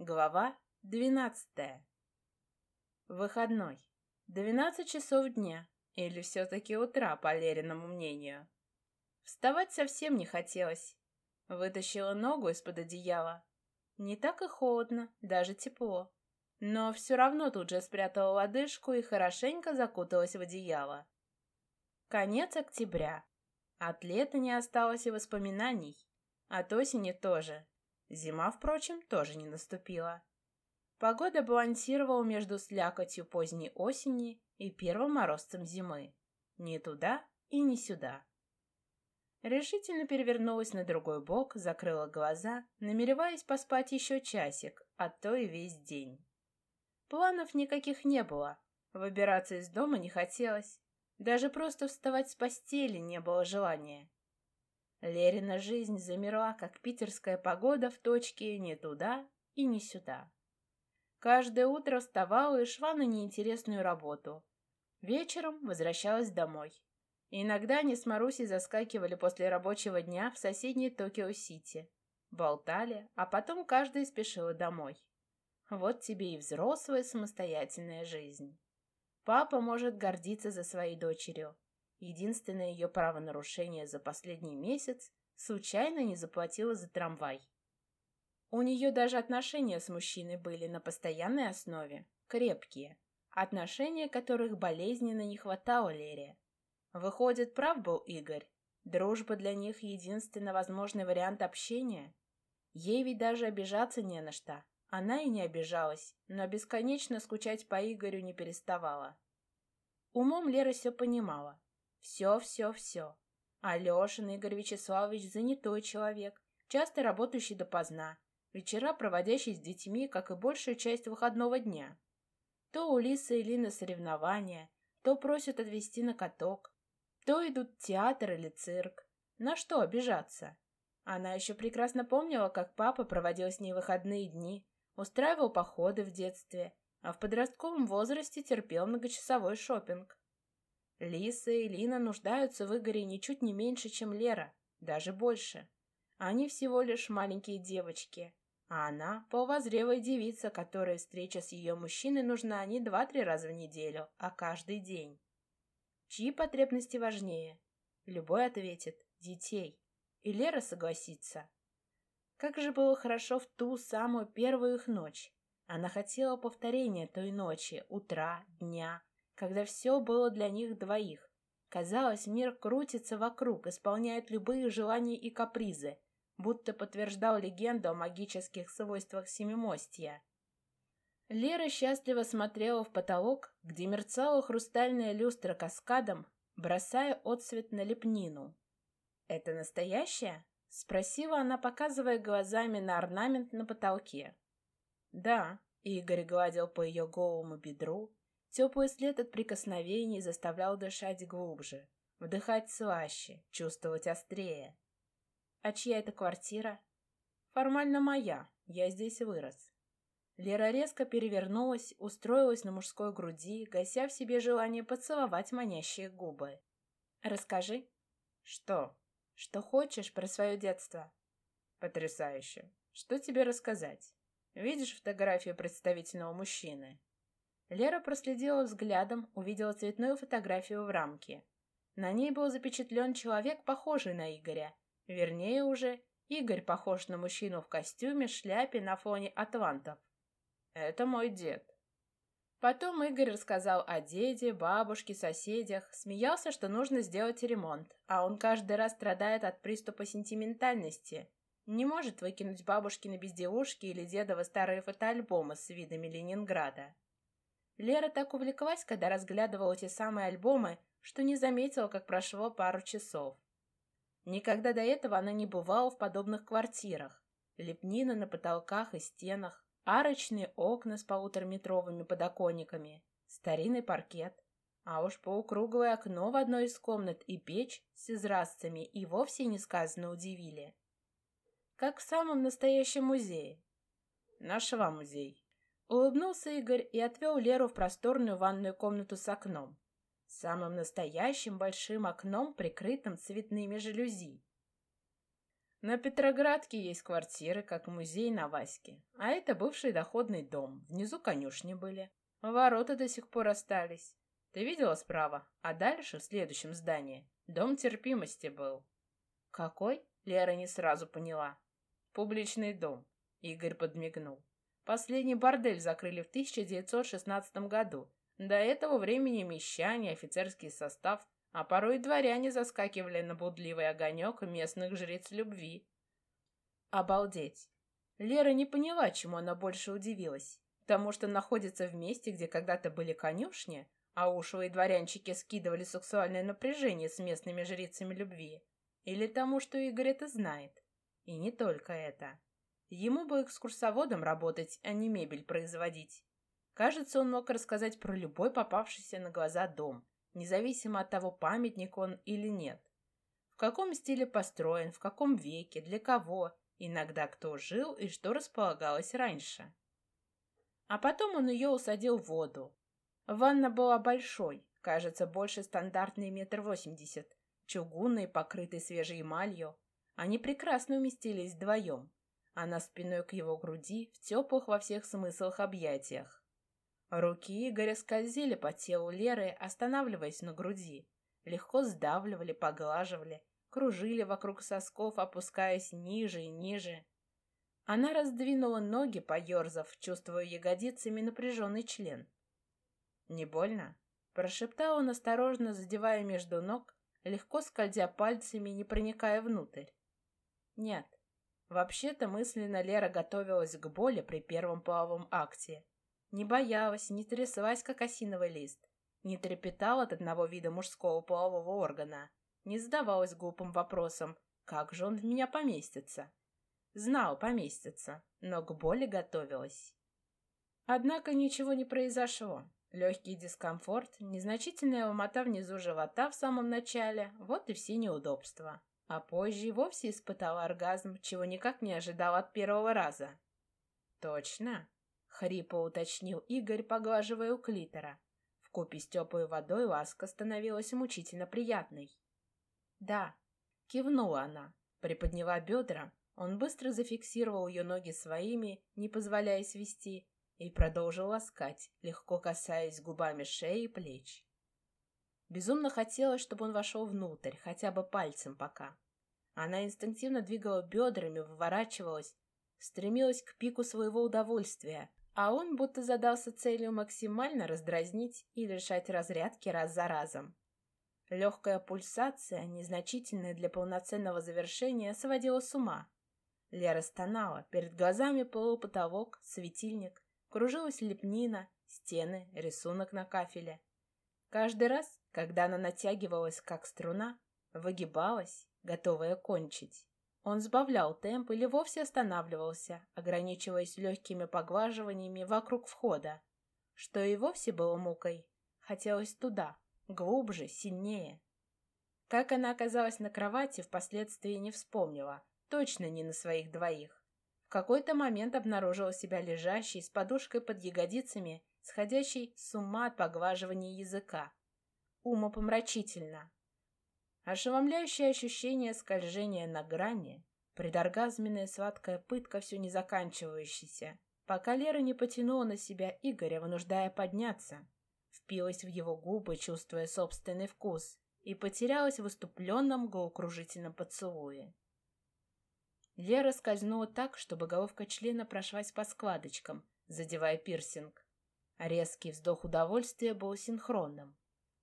Глава двенадцатая. Выходной. Двенадцать часов дня. Или все-таки утра, по Лериному мнению. Вставать совсем не хотелось. Вытащила ногу из-под одеяла. Не так и холодно, даже тепло. Но все равно тут же спрятала лодыжку и хорошенько закуталась в одеяло. Конец октября. От лета не осталось и воспоминаний. От осени тоже. Зима, впрочем, тоже не наступила. Погода балансировала между слякотью поздней осени и первым морозцем зимы. Ни туда и ни сюда. Решительно перевернулась на другой бок, закрыла глаза, намереваясь поспать еще часик, а то и весь день. Планов никаких не было, выбираться из дома не хотелось, даже просто вставать с постели не было желания. Лерина жизнь замерла, как питерская погода в точке ни туда и ни сюда. Каждое утро вставала и шла на неинтересную работу. Вечером возвращалась домой. Иногда они с Марусей заскакивали после рабочего дня в соседний Токио-Сити. Болтали, а потом каждая спешила домой. Вот тебе и взрослая самостоятельная жизнь. Папа может гордиться за своей дочерью. Единственное ее правонарушение за последний месяц случайно не заплатила за трамвай. У нее даже отношения с мужчиной были на постоянной основе, крепкие, отношения которых болезненно не хватало Лере. Выходит, прав был Игорь. Дружба для них единственно возможный вариант общения. Ей ведь даже обижаться не на что. Она и не обижалась, но бесконечно скучать по Игорю не переставала. Умом Лера все понимала. Все-все-все. Алешин Игорь Вячеславович занятой человек, часто работающий допоздна, вечера проводящий с детьми, как и большую часть выходного дня. То у Лисы и Лины соревнования, то просят отвезти на каток, то идут в театр или цирк. На что обижаться? Она еще прекрасно помнила, как папа проводил с ней выходные дни, устраивал походы в детстве, а в подростковом возрасте терпел многочасовой шопинг. Лиса и Лина нуждаются в Игоре ничуть не меньше, чем Лера, даже больше. Они всего лишь маленькие девочки, а она — полвозрелая девица, которой встреча с ее мужчиной нужна не два-три раза в неделю, а каждый день. Чьи потребности важнее? Любой ответит — детей. И Лера согласится. Как же было хорошо в ту самую первую их ночь. Она хотела повторения той ночи, утра, дня, когда все было для них двоих. Казалось, мир крутится вокруг, исполняет любые желания и капризы, будто подтверждал легенду о магических свойствах семимостья. Лера счастливо смотрела в потолок, где мерцала хрустальная люстра каскадом, бросая отсвет на лепнину. «Это настоящее?» — спросила она, показывая глазами на орнамент на потолке. «Да», — Игорь гладил по ее голому бедру, Теплый след от прикосновений заставлял дышать глубже, вдыхать слаще, чувствовать острее. А чья это квартира? Формально моя, я здесь вырос. Лера резко перевернулась, устроилась на мужской груди, гася в себе желание поцеловать манящие губы. «Расскажи». «Что? Что хочешь про свое детство?» «Потрясающе. Что тебе рассказать? Видишь фотографию представительного мужчины? Лера проследила взглядом, увидела цветную фотографию в рамке. На ней был запечатлен человек, похожий на Игоря. Вернее уже, Игорь похож на мужчину в костюме, шляпе на фоне атлантов. «Это мой дед». Потом Игорь рассказал о деде, бабушке, соседях, смеялся, что нужно сделать ремонт, а он каждый раз страдает от приступа сентиментальности. Не может выкинуть бабушкины безделушки или дедова старые фотоальбомы с видами Ленинграда. Лера так увлеклась, когда разглядывала те самые альбомы, что не заметила, как прошло пару часов. Никогда до этого она не бывала в подобных квартирах. Лепнина на потолках и стенах, арочные окна с полутораметровыми подоконниками, старинный паркет, а уж полукруглое окно в одной из комнат и печь с изразцами и вовсе несказанно удивили. Как в самом настоящем музее. Нашла музей. Улыбнулся Игорь и отвел Леру в просторную ванную комнату с окном. Самым настоящим большим окном, прикрытым цветными жалюзи. На Петроградке есть квартиры, как музей на Ваське. А это бывший доходный дом. Внизу конюшни были. Ворота до сих пор остались. Ты видела справа? А дальше, в следующем здании, дом терпимости был. Какой? Лера не сразу поняла. Публичный дом. Игорь подмигнул. Последний бордель закрыли в 1916 году. До этого времени мещане, офицерский состав а порой и дворяне заскакивали на будливый огонек местных жриц любви. Обалдеть! Лера не поняла, чему она больше удивилась. Тому, что находится в месте, где когда-то были конюшни, а ушлые дворянчики скидывали сексуальное напряжение с местными жрицами любви. Или тому, что Игорь это знает. И не только это. Ему бы экскурсоводом работать, а не мебель производить. Кажется, он мог рассказать про любой попавшийся на глаза дом, независимо от того, памятник он или нет. В каком стиле построен, в каком веке, для кого, иногда кто жил и что располагалось раньше. А потом он ее усадил в воду. Ванна была большой, кажется, больше стандартной метр восемьдесят, чугунной, покрытой свежей эмалью. Они прекрасно уместились вдвоем. Она спиной к его груди, в теплых во всех смыслах объятиях. Руки Игоря скользили по телу Леры, останавливаясь на груди. Легко сдавливали, поглаживали, кружили вокруг сосков, опускаясь ниже и ниже. Она раздвинула ноги, поерзав, чувствуя ягодицами напряженный член. «Не больно?» — прошептал он, осторожно задевая между ног, легко скользя пальцами, не проникая внутрь. «Нет». Вообще-то мысленно Лера готовилась к боли при первом половом акте. Не боялась, не тряслась, как осиновый лист. Не трепетала от одного вида мужского полового органа. Не задавалась глупым вопросом, как же он в меня поместится. Знал, поместится, но к боли готовилась. Однако ничего не произошло. Легкий дискомфорт, незначительная ломота внизу живота в самом начале, вот и все неудобства. А позже и вовсе испытала оргазм, чего никак не ожидал от первого раза. Точно? Хрипо уточнил Игорь, поглаживая у клитора. В купе с теплой водой ласка становилась мучительно приятной. «Да», — кивнула она, приподняла бедра, он быстро зафиксировал ее ноги своими, не позволяя свести, и продолжил ласкать, легко касаясь губами шеи и плеч. Безумно хотелось, чтобы он вошел внутрь, хотя бы пальцем пока. Она инстинктивно двигала бедрами, выворачивалась, стремилась к пику своего удовольствия, а он будто задался целью максимально раздразнить и лишать разрядки раз за разом. Легкая пульсация, незначительная для полноценного завершения, сводила с ума. Лера стонала, перед глазами плыл потолок, светильник, кружилась лепнина, стены, рисунок на кафеле. Каждый раз, когда она натягивалась, как струна, выгибалась, готовая кончить. Он сбавлял темп или вовсе останавливался, ограничиваясь легкими поглаживаниями вокруг входа, что и вовсе было мукой. Хотелось туда, глубже, сильнее. Как она оказалась на кровати, впоследствии не вспомнила, точно не на своих двоих. В какой-то момент обнаружила себя лежащей с подушкой под ягодицами, сходящей с ума от поглаживания языка. Умопомрачительно. Ошеломляющее ощущение скольжения на грани, предоргазменная сладкая пытка все не заканчивающаяся, пока Лера не потянула на себя Игоря, вынуждая подняться, впилась в его губы, чувствуя собственный вкус, и потерялась в выступленном головокружительном поцелуе. Лера скользнула так, чтобы головка члена прошлась по складочкам, задевая пирсинг. Резкий вздох удовольствия был синхронным.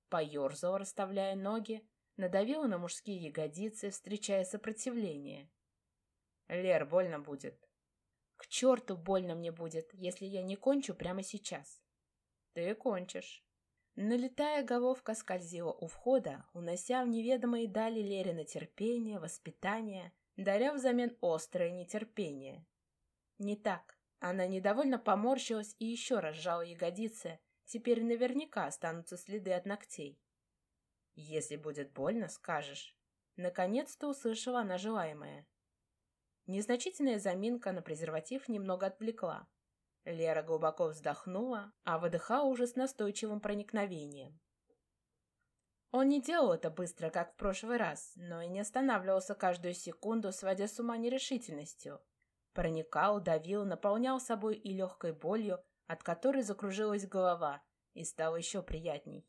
Поерзал, расставляя ноги, надавила на мужские ягодицы, встречая сопротивление. «Лер, больно будет». «К черту больно мне будет, если я не кончу прямо сейчас». «Ты кончишь». Налетая головка скользила у входа, унося в неведомые дали Лерина терпение, воспитание, даря взамен острое нетерпение. Не так. Она недовольно поморщилась и еще раз сжала ягодицы. Теперь наверняка останутся следы от ногтей. Если будет больно, скажешь. Наконец-то услышала она желаемое. Незначительная заминка на презерватив немного отвлекла. Лера глубоко вздохнула, а выдыхала уже с настойчивым проникновением. Он не делал это быстро, как в прошлый раз, но и не останавливался каждую секунду, сводя с ума нерешительностью. Проникал, давил, наполнял собой и легкой болью, от которой закружилась голова, и стало еще приятней.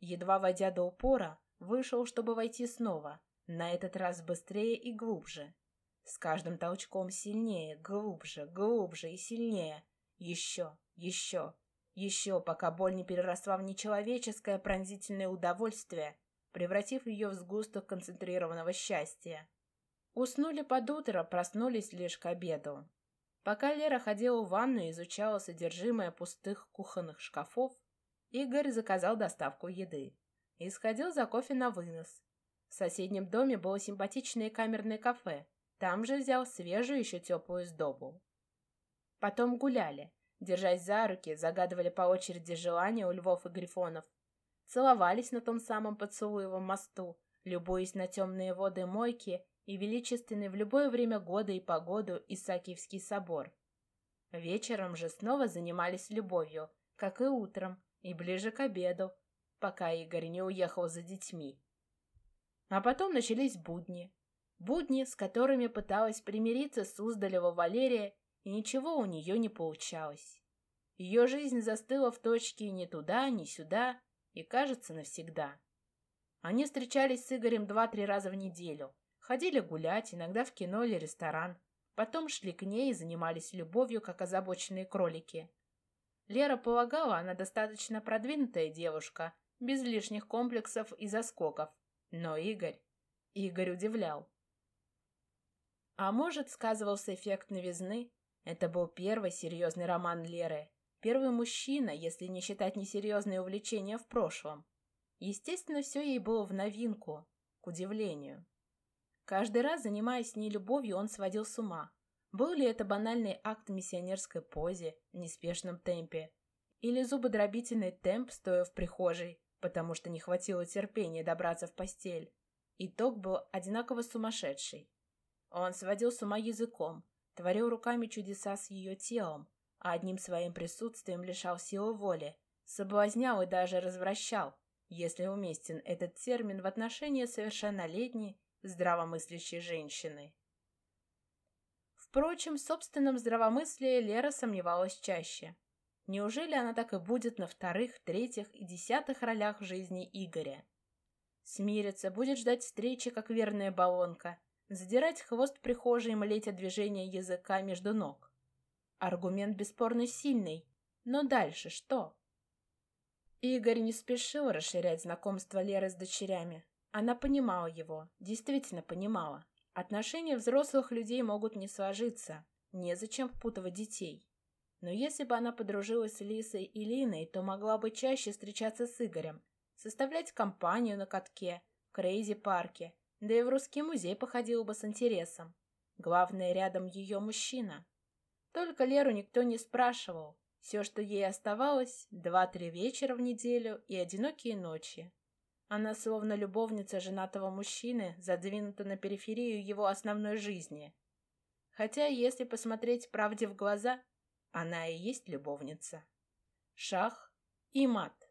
Едва войдя до упора, вышел, чтобы войти снова, на этот раз быстрее и глубже. С каждым толчком сильнее, глубже, глубже и сильнее. Еще, еще, еще, пока боль не переросла в нечеловеческое пронзительное удовольствие, превратив ее в сгусток концентрированного счастья. Уснули под утро, проснулись лишь к обеду. Пока Лера ходила в ванну и изучала содержимое пустых кухонных шкафов, Игорь заказал доставку еды и сходил за кофе на вынос. В соседнем доме было симпатичное камерное кафе, там же взял свежую еще теплую сдобу. Потом гуляли, держась за руки, загадывали по очереди желания у львов и грифонов, целовались на том самом поцелуевом мосту, любуясь на темные воды мойки и величественный в любое время года и погоду Исаакиевский собор. Вечером же снова занимались любовью, как и утром, и ближе к обеду, пока Игорь не уехал за детьми. А потом начались будни. Будни, с которыми пыталась примириться Суздалева Валерия, и ничего у нее не получалось. Ее жизнь застыла в точке ни туда, ни сюда, и, кажется, навсегда. Они встречались с Игорем два-три раза в неделю, ходили гулять, иногда в кино или ресторан, потом шли к ней и занимались любовью, как озабоченные кролики. Лера полагала, она достаточно продвинутая девушка, без лишних комплексов и заскоков. Но Игорь... Игорь удивлял. А может, сказывался эффект новизны? Это был первый серьезный роман Леры, Первый мужчина, если не считать несерьезные увлечения в прошлом. Естественно, все ей было в новинку, к удивлению. Каждый раз, занимаясь с ней любовью, он сводил с ума. Был ли это банальный акт миссионерской позе в неспешном темпе? Или зубодробительный темп, стоя в прихожей, потому что не хватило терпения добраться в постель? Итог был одинаково сумасшедший. Он сводил с ума языком, творил руками чудеса с ее телом, а одним своим присутствием лишал силы воли, соблазнял и даже развращал, если уместен этот термин в отношении совершеннолетней, здравомыслящей женщины. Впрочем, в собственном здравомыслии Лера сомневалась чаще. Неужели она так и будет на вторых, третьих и десятых ролях в жизни Игоря? Смирится, будет ждать встречи, как верная баллонка, задирать хвост прихожей и молеть о движении языка между ног. Аргумент бесспорно сильный. Но дальше что? Игорь не спешил расширять знакомство Леры с дочерями. Она понимала его, действительно понимала. Отношения взрослых людей могут не сложиться. Незачем впутывать детей. Но если бы она подружилась с Лисой и Линой, то могла бы чаще встречаться с Игорем, составлять компанию на катке, в крейзи-парке, да и в русский музей походила бы с интересом. Главное, рядом ее мужчина. Только Леру никто не спрашивал. Все, что ей оставалось, два-три вечера в неделю и одинокие ночи. Она словно любовница женатого мужчины, задвинута на периферию его основной жизни. Хотя, если посмотреть правде в глаза, она и есть любовница. Шах и мат.